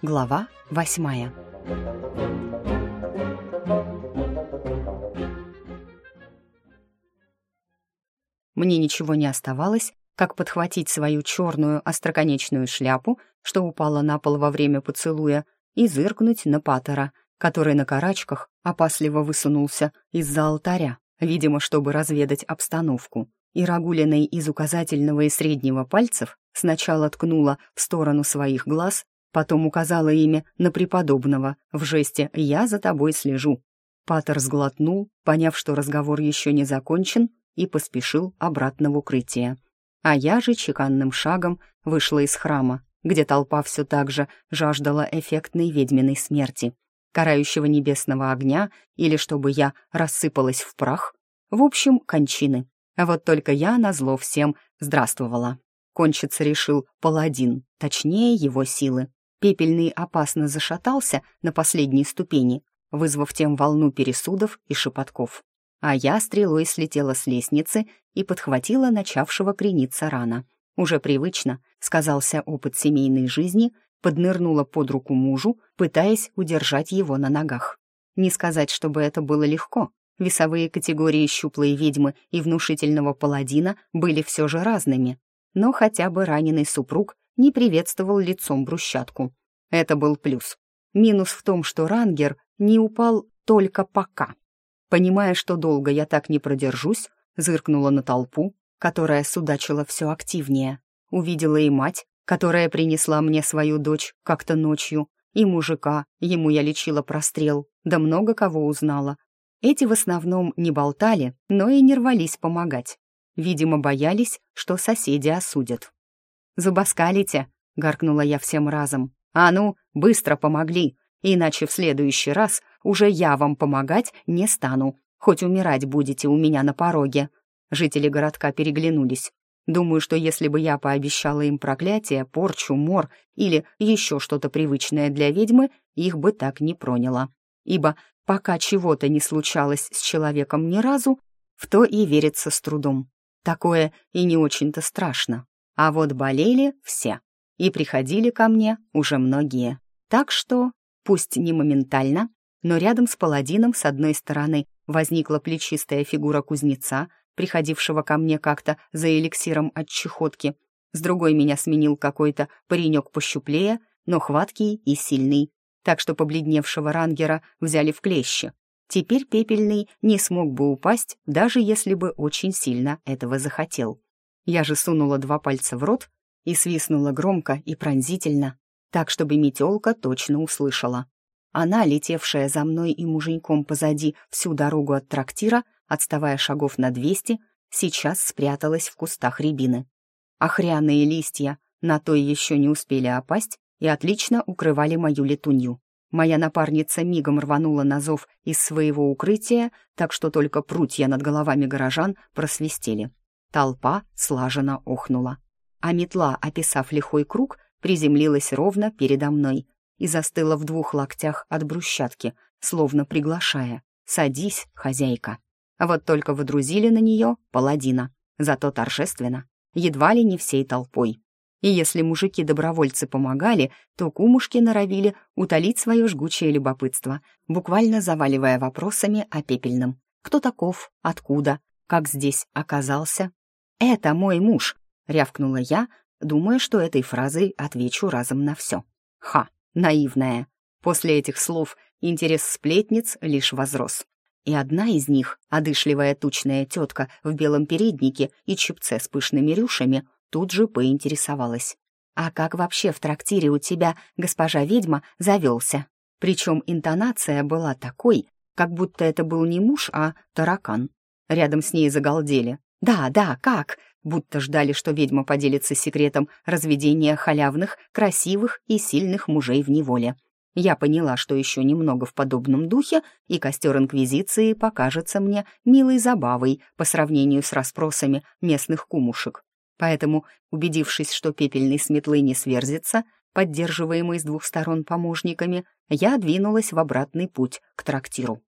Глава восьмая. Мне ничего не оставалось, как подхватить свою черную остроконечную шляпу, что упала на пол во время поцелуя, и зыркнуть на Паттера, который на карачках опасливо высунулся из-за алтаря, видимо, чтобы разведать обстановку. И Рагулиной из указательного и среднего пальцев сначала ткнула в сторону своих глаз, потом указала ими на преподобного в жесте «Я за тобой слежу». Паттер сглотнул, поняв, что разговор еще не закончен, и поспешил обратно в укрытие. А я же чеканным шагом вышла из храма, где толпа все так же жаждала эффектной ведьминой смерти, карающего небесного огня или чтобы я рассыпалась в прах. В общем, кончины. А вот только я назло всем здравствовала. Кончиться решил паладин, точнее его силы. Пепельный опасно зашатался на последней ступени, вызвав тем волну пересудов и шепотков а я стрелой слетела с лестницы и подхватила начавшего крениться рано. Уже привычно, сказался опыт семейной жизни, поднырнула под руку мужу, пытаясь удержать его на ногах. Не сказать, чтобы это было легко. Весовые категории щуплой ведьмы и внушительного паладина были все же разными, но хотя бы раненый супруг не приветствовал лицом брусчатку. Это был плюс. Минус в том, что рангер не упал только пока. Понимая, что долго я так не продержусь, зыркнула на толпу, которая судачила все активнее. Увидела и мать, которая принесла мне свою дочь как-то ночью, и мужика, ему я лечила прострел, да много кого узнала. Эти в основном не болтали, но и не рвались помогать. Видимо, боялись, что соседи осудят. «Зубоскалите!» — гаркнула я всем разом. «А ну, быстро помогли, иначе в следующий раз уже я вам помогать не стану, хоть умирать будете у меня на пороге». Жители городка переглянулись. Думаю, что если бы я пообещала им проклятие, порчу, мор или еще что-то привычное для ведьмы, их бы так не проняло. Ибо пока чего-то не случалось с человеком ни разу, в то и верится с трудом. Такое и не очень-то страшно. А вот болели все. И приходили ко мне уже многие. Так что, пусть не моментально, но рядом с паладином с одной стороны возникла плечистая фигура кузнеца, приходившего ко мне как-то за эликсиром от чехотки, с другой меня сменил какой-то паренек пощуплее, но хваткий и сильный, так что побледневшего рангера взяли в клещи. Теперь пепельный не смог бы упасть, даже если бы очень сильно этого захотел. Я же сунула два пальца в рот и свистнула громко и пронзительно, так, чтобы метелка точно услышала. Она, летевшая за мной и муженьком позади всю дорогу от трактира, отставая шагов на двести, сейчас спряталась в кустах рябины. Охряные листья на той еще не успели опасть и отлично укрывали мою летунью. Моя напарница мигом рванула на зов из своего укрытия, так что только прутья над головами горожан просвистели. Толпа слаженно охнула. А метла, описав лихой круг, приземлилась ровно передо мной — и застыла в двух локтях от брусчатки, словно приглашая. «Садись, хозяйка». Вот только водрузили на нее паладина, зато торжественно, едва ли не всей толпой. И если мужики-добровольцы помогали, то кумушки норовили утолить свое жгучее любопытство, буквально заваливая вопросами о пепельном. Кто таков? Откуда? Как здесь оказался? «Это мой муж!» — рявкнула я, думая, что этой фразой отвечу разом на все. «Ха! наивная. После этих слов интерес сплетниц лишь возрос. И одна из них, одышливая тучная тетка в белом переднике и чепце с пышными рюшами, тут же поинтересовалась. «А как вообще в трактире у тебя, госпожа ведьма, завелся?» Причем интонация была такой, как будто это был не муж, а таракан. Рядом с ней загалдели. «Да, да, как?» будто ждали, что ведьма поделится секретом разведения халявных, красивых и сильных мужей в неволе. Я поняла, что еще немного в подобном духе, и костер Инквизиции покажется мне милой забавой по сравнению с расспросами местных кумушек. Поэтому, убедившись, что пепельный с не сверзится, поддерживаемый с двух сторон помощниками, я двинулась в обратный путь к трактиру.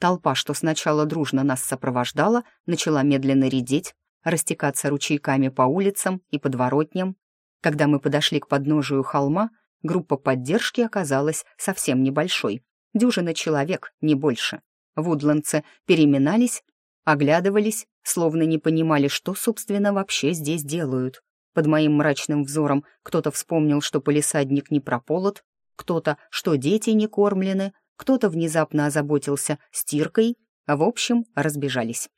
Толпа, что сначала дружно нас сопровождала, начала медленно редеть, растекаться ручейками по улицам и подворотням. Когда мы подошли к подножию холма, группа поддержки оказалась совсем небольшой. Дюжина человек, не больше. Вудландцы переминались, оглядывались, словно не понимали, что, собственно, вообще здесь делают. Под моим мрачным взором кто-то вспомнил, что полисадник не прополот, кто-то, что дети не кормлены, кто-то внезапно озаботился стиркой, а в общем разбежались.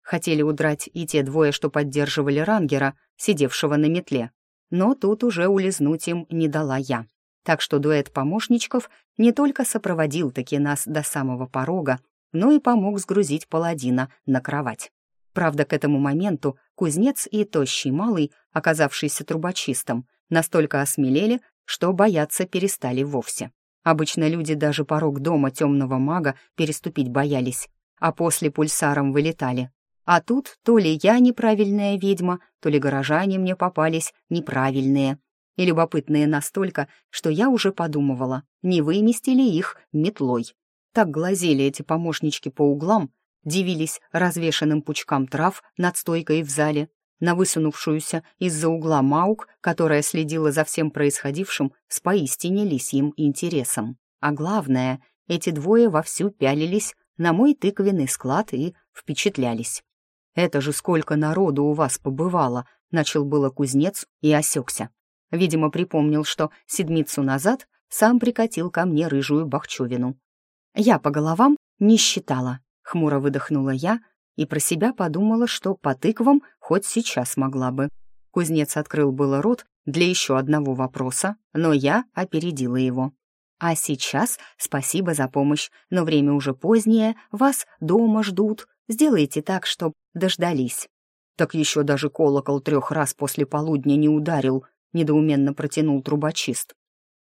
Хотели удрать и те двое, что поддерживали рангера, сидевшего на метле. Но тут уже улизнуть им не дала я. Так что дуэт помощничков не только сопроводил таки нас до самого порога, но и помог сгрузить паладина на кровать. Правда, к этому моменту кузнец и тощий малый, оказавшийся трубочистом, настолько осмелели, что бояться перестали вовсе. Обычно люди даже порог дома темного мага переступить боялись, а после пульсаром вылетали. А тут то ли я неправильная ведьма, то ли горожане мне попались неправильные. И любопытные настолько, что я уже подумывала, не вымести ли их метлой. Так глазели эти помощнички по углам, дивились развешанным пучкам трав над стойкой в зале, на высунувшуюся из-за угла Маук, которая следила за всем происходившим с поистине лисьим интересом. А главное, эти двое вовсю пялились на мой тыквенный склад и впечатлялись. «Это же сколько народу у вас побывало!» — начал было кузнец и осекся. Видимо, припомнил, что седмицу назад сам прикатил ко мне рыжую бахчевину. Я по головам не считала, хмуро выдохнула я и про себя подумала, что по тыквам хоть сейчас могла бы. Кузнец открыл было рот для еще одного вопроса, но я опередила его. «А сейчас спасибо за помощь, но время уже позднее, вас дома ждут. Сделайте так, чтоб дождались». «Так еще даже колокол трех раз после полудня не ударил», — недоуменно протянул трубочист.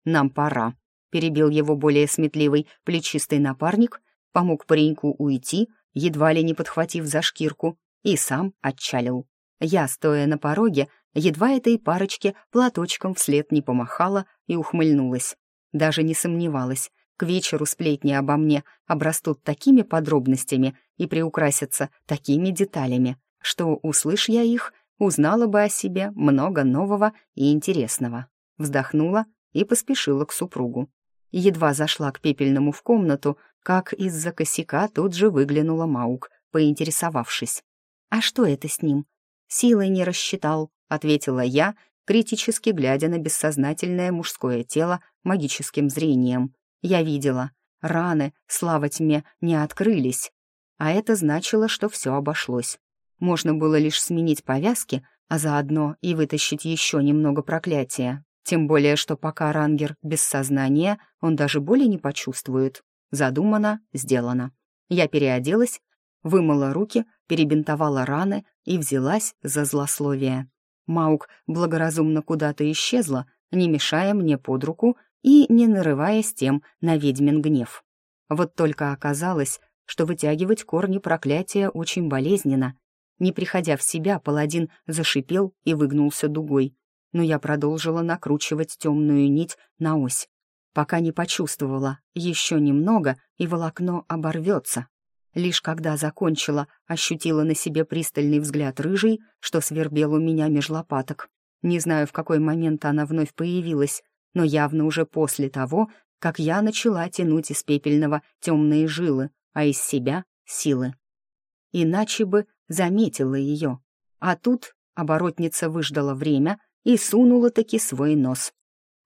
«Нам пора», — перебил его более сметливый плечистый напарник, помог пареньку уйти, едва ли не подхватив за шкирку, и сам отчалил. Я, стоя на пороге, едва этой парочке платочком вслед не помахала и ухмыльнулась. Даже не сомневалась, к вечеру сплетни обо мне обрастут такими подробностями и приукрасятся такими деталями, что, услышь я их, узнала бы о себе много нового и интересного. Вздохнула и поспешила к супругу. Едва зашла к пепельному в комнату, как из-за косяка тут же выглянула Маук, поинтересовавшись. «А что это с ним?» «Силой не рассчитал», — ответила я, критически глядя на бессознательное мужское тело магическим зрением. Я видела, раны, слава тьме, не открылись, а это значило, что все обошлось. Можно было лишь сменить повязки, а заодно и вытащить еще немного проклятия. Тем более, что пока рангер без сознания, он даже боли не почувствует. Задумано, сделано. Я переоделась, вымыла руки, перебинтовала раны и взялась за злословие. Маук благоразумно куда-то исчезла, не мешая мне под руку и не нарываясь тем на ведьмин гнев. Вот только оказалось, что вытягивать корни проклятия очень болезненно. Не приходя в себя, паладин зашипел и выгнулся дугой. Но я продолжила накручивать темную нить на ось пока не почувствовала. Еще немного, и волокно оборвется. Лишь когда закончила, ощутила на себе пристальный взгляд рыжий, что свербел у меня меж лопаток. Не знаю, в какой момент она вновь появилась, но явно уже после того, как я начала тянуть из пепельного темные жилы, а из себя — силы. Иначе бы заметила ее. А тут оборотница выждала время и сунула таки свой нос.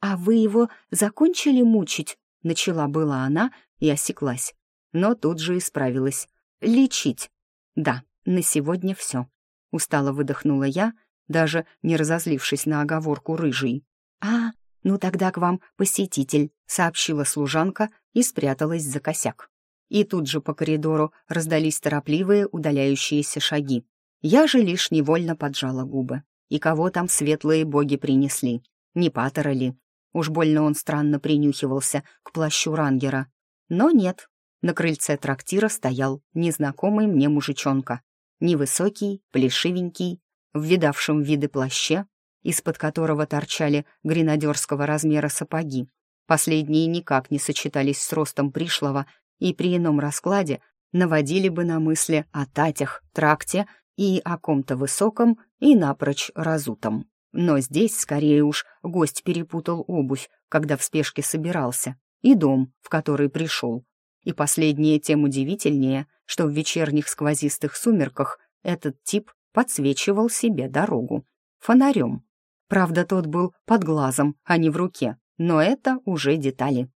«А вы его закончили мучить?» — начала была она и осеклась. Но тут же исправилась. «Лечить». «Да, на сегодня все», — устало выдохнула я, даже не разозлившись на оговорку рыжий. «А, ну тогда к вам посетитель», — сообщила служанка и спряталась за косяк. И тут же по коридору раздались торопливые удаляющиеся шаги. Я же лишь невольно поджала губы. И кого там светлые боги принесли? Не патера ли? Уж больно он странно принюхивался к плащу рангера. Но нет, на крыльце трактира стоял незнакомый мне мужичонка. Невысокий, плешивенький, в видавшем виды плаще, из-под которого торчали гренадерского размера сапоги. Последние никак не сочетались с ростом пришлого и при ином раскладе наводили бы на мысли о татях, тракте и о ком-то высоком и напрочь разутом. Но здесь, скорее уж, гость перепутал обувь, когда в спешке собирался, и дом, в который пришел. И последнее тем удивительнее, что в вечерних сквозистых сумерках этот тип подсвечивал себе дорогу. Фонарем. Правда, тот был под глазом, а не в руке, но это уже детали.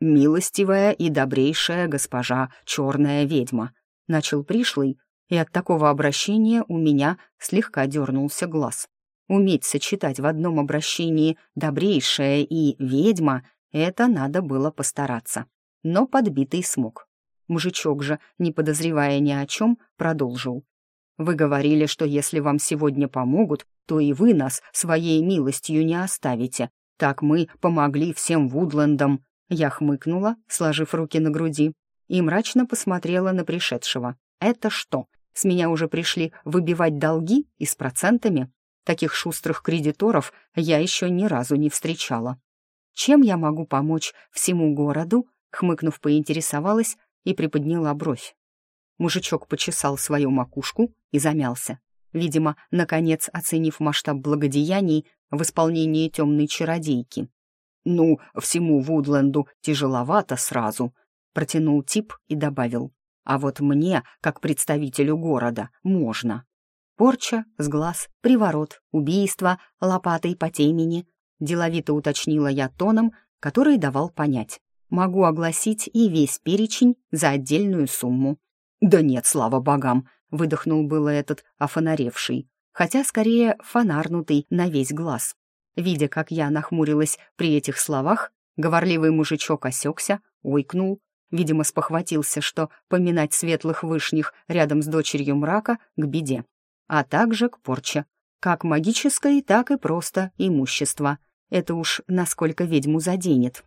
«Милостивая и добрейшая госпожа, черная ведьма», — начал пришлый, и от такого обращения у меня слегка дернулся глаз. Уметь сочетать в одном обращении «добрейшая» и «ведьма» — это надо было постараться. Но подбитый смог. Мужичок же, не подозревая ни о чем, продолжил. «Вы говорили, что если вам сегодня помогут, то и вы нас своей милостью не оставите. Так мы помогли всем Вудлендам. Я хмыкнула, сложив руки на груди, и мрачно посмотрела на пришедшего. «Это что, с меня уже пришли выбивать долги и с процентами? Таких шустрых кредиторов я еще ни разу не встречала. Чем я могу помочь всему городу?» Хмыкнув, поинтересовалась и приподняла бровь. Мужичок почесал свою макушку и замялся. Видимо, наконец оценив масштаб благодеяний в исполнении темной чародейки. «Ну, всему Вудленду тяжеловато сразу», — протянул тип и добавил. «А вот мне, как представителю города, можно». Порча, сглаз, приворот, убийство, лопатой по темени. Деловито уточнила я тоном, который давал понять. Могу огласить и весь перечень за отдельную сумму. «Да нет, слава богам!» — выдохнул было этот офонаревший, хотя скорее фонарнутый на весь глаз. Видя, как я нахмурилась при этих словах, говорливый мужичок осекся, ойкнул, видимо, спохватился, что поминать светлых вышних рядом с дочерью мрака к беде, а также к порче, как магической, так и просто имущество. Это уж насколько ведьму заденет.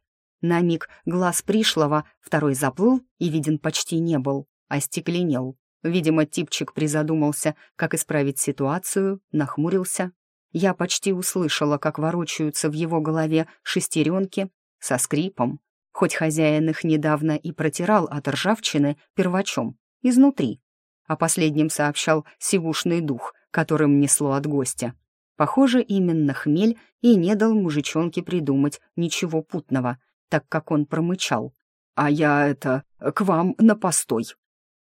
На миг глаз пришлого, второй заплыл и виден почти не был, остекленел. Видимо, типчик призадумался, как исправить ситуацию, нахмурился я почти услышала, как ворочаются в его голове шестеренки со скрипом, хоть хозяин их недавно и протирал от ржавчины первачом, изнутри. О последнем сообщал сивушный дух, которым несло от гостя. Похоже, именно хмель и не дал мужичонке придумать ничего путного, так как он промычал. «А я это, к вам на постой».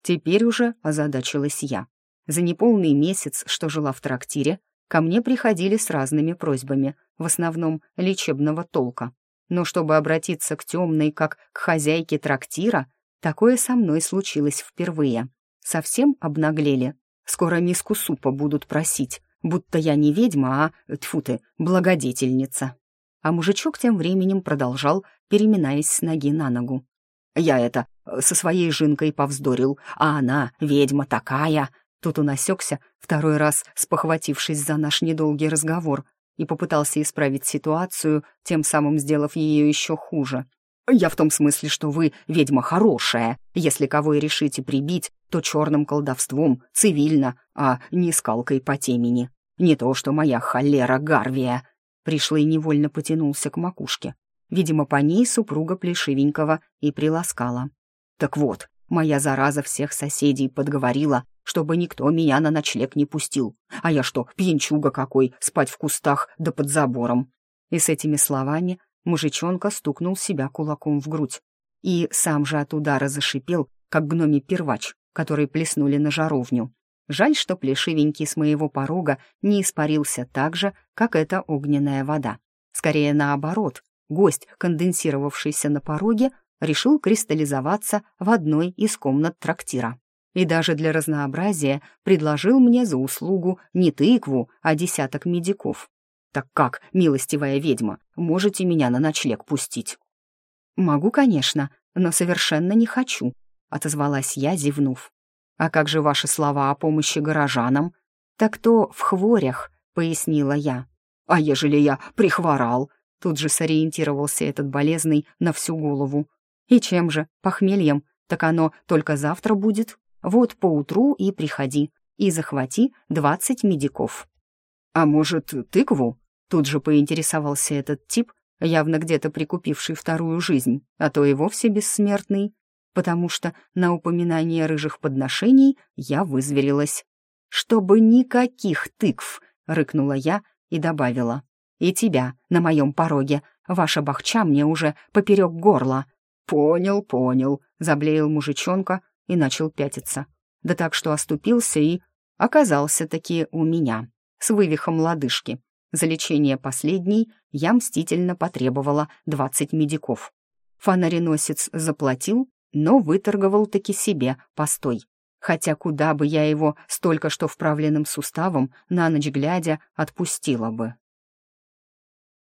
Теперь уже озадачилась я. За неполный месяц, что жила в трактире, ко мне приходили с разными просьбами, в основном лечебного толка. Но чтобы обратиться к темной, как к хозяйке трактира, такое со мной случилось впервые. Совсем обнаглели. Скоро миску супа будут просить, будто я не ведьма, а, тьфу ты, благодетельница. А мужичок тем временем продолжал, переминаясь с ноги на ногу. «Я это, со своей жинкой повздорил, а она, ведьма такая, Тут он осекся, второй раз спохватившись за наш недолгий разговор, и попытался исправить ситуацию, тем самым сделав ее еще хуже. «Я в том смысле, что вы ведьма хорошая. Если кого и решите прибить, то черным колдовством, цивильно, а не скалкой по темени. Не то, что моя холера Гарвия». Пришлый невольно потянулся к макушке. Видимо, по ней супруга Плешивенького и приласкала. «Так вот, моя зараза всех соседей подговорила, чтобы никто меня на ночлег не пустил. А я что, пьянчуга какой, спать в кустах да под забором?» И с этими словами мужичонка стукнул себя кулаком в грудь. И сам же от удара зашипел, как гномий первач, который плеснули на жаровню. Жаль, что плешивенький с моего порога не испарился так же, как эта огненная вода. Скорее наоборот, гость, конденсировавшийся на пороге, решил кристаллизоваться в одной из комнат трактира и даже для разнообразия предложил мне за услугу не тыкву, а десяток медиков. «Так как, милостивая ведьма, можете меня на ночлег пустить?» «Могу, конечно, но совершенно не хочу», — отозвалась я, зевнув. «А как же ваши слова о помощи горожанам?» «Так то в хворях», — пояснила я. «А ежели я прихворал?» Тут же сориентировался этот болезный на всю голову. «И чем же? Похмельем? Так оно только завтра будет?» Вот поутру и приходи, и захвати двадцать медиков». «А может, тыкву?» Тут же поинтересовался этот тип, явно где-то прикупивший вторую жизнь, а то и вовсе бессмертный, потому что на упоминание рыжих подношений я вызверилась. «Чтобы никаких тыкв!» — рыкнула я и добавила. «И тебя на моем пороге. Ваша бахча мне уже поперек горла». «Понял, понял», — заблеял мужичонка и начал пятиться. Да так, что оступился и оказался таки у меня, с вывихом лодыжки. За лечение последней я мстительно потребовала двадцать медиков. Фонареносец заплатил, но выторговал таки себе постой. Хотя куда бы я его столько что вправленным суставом на ночь глядя отпустила бы.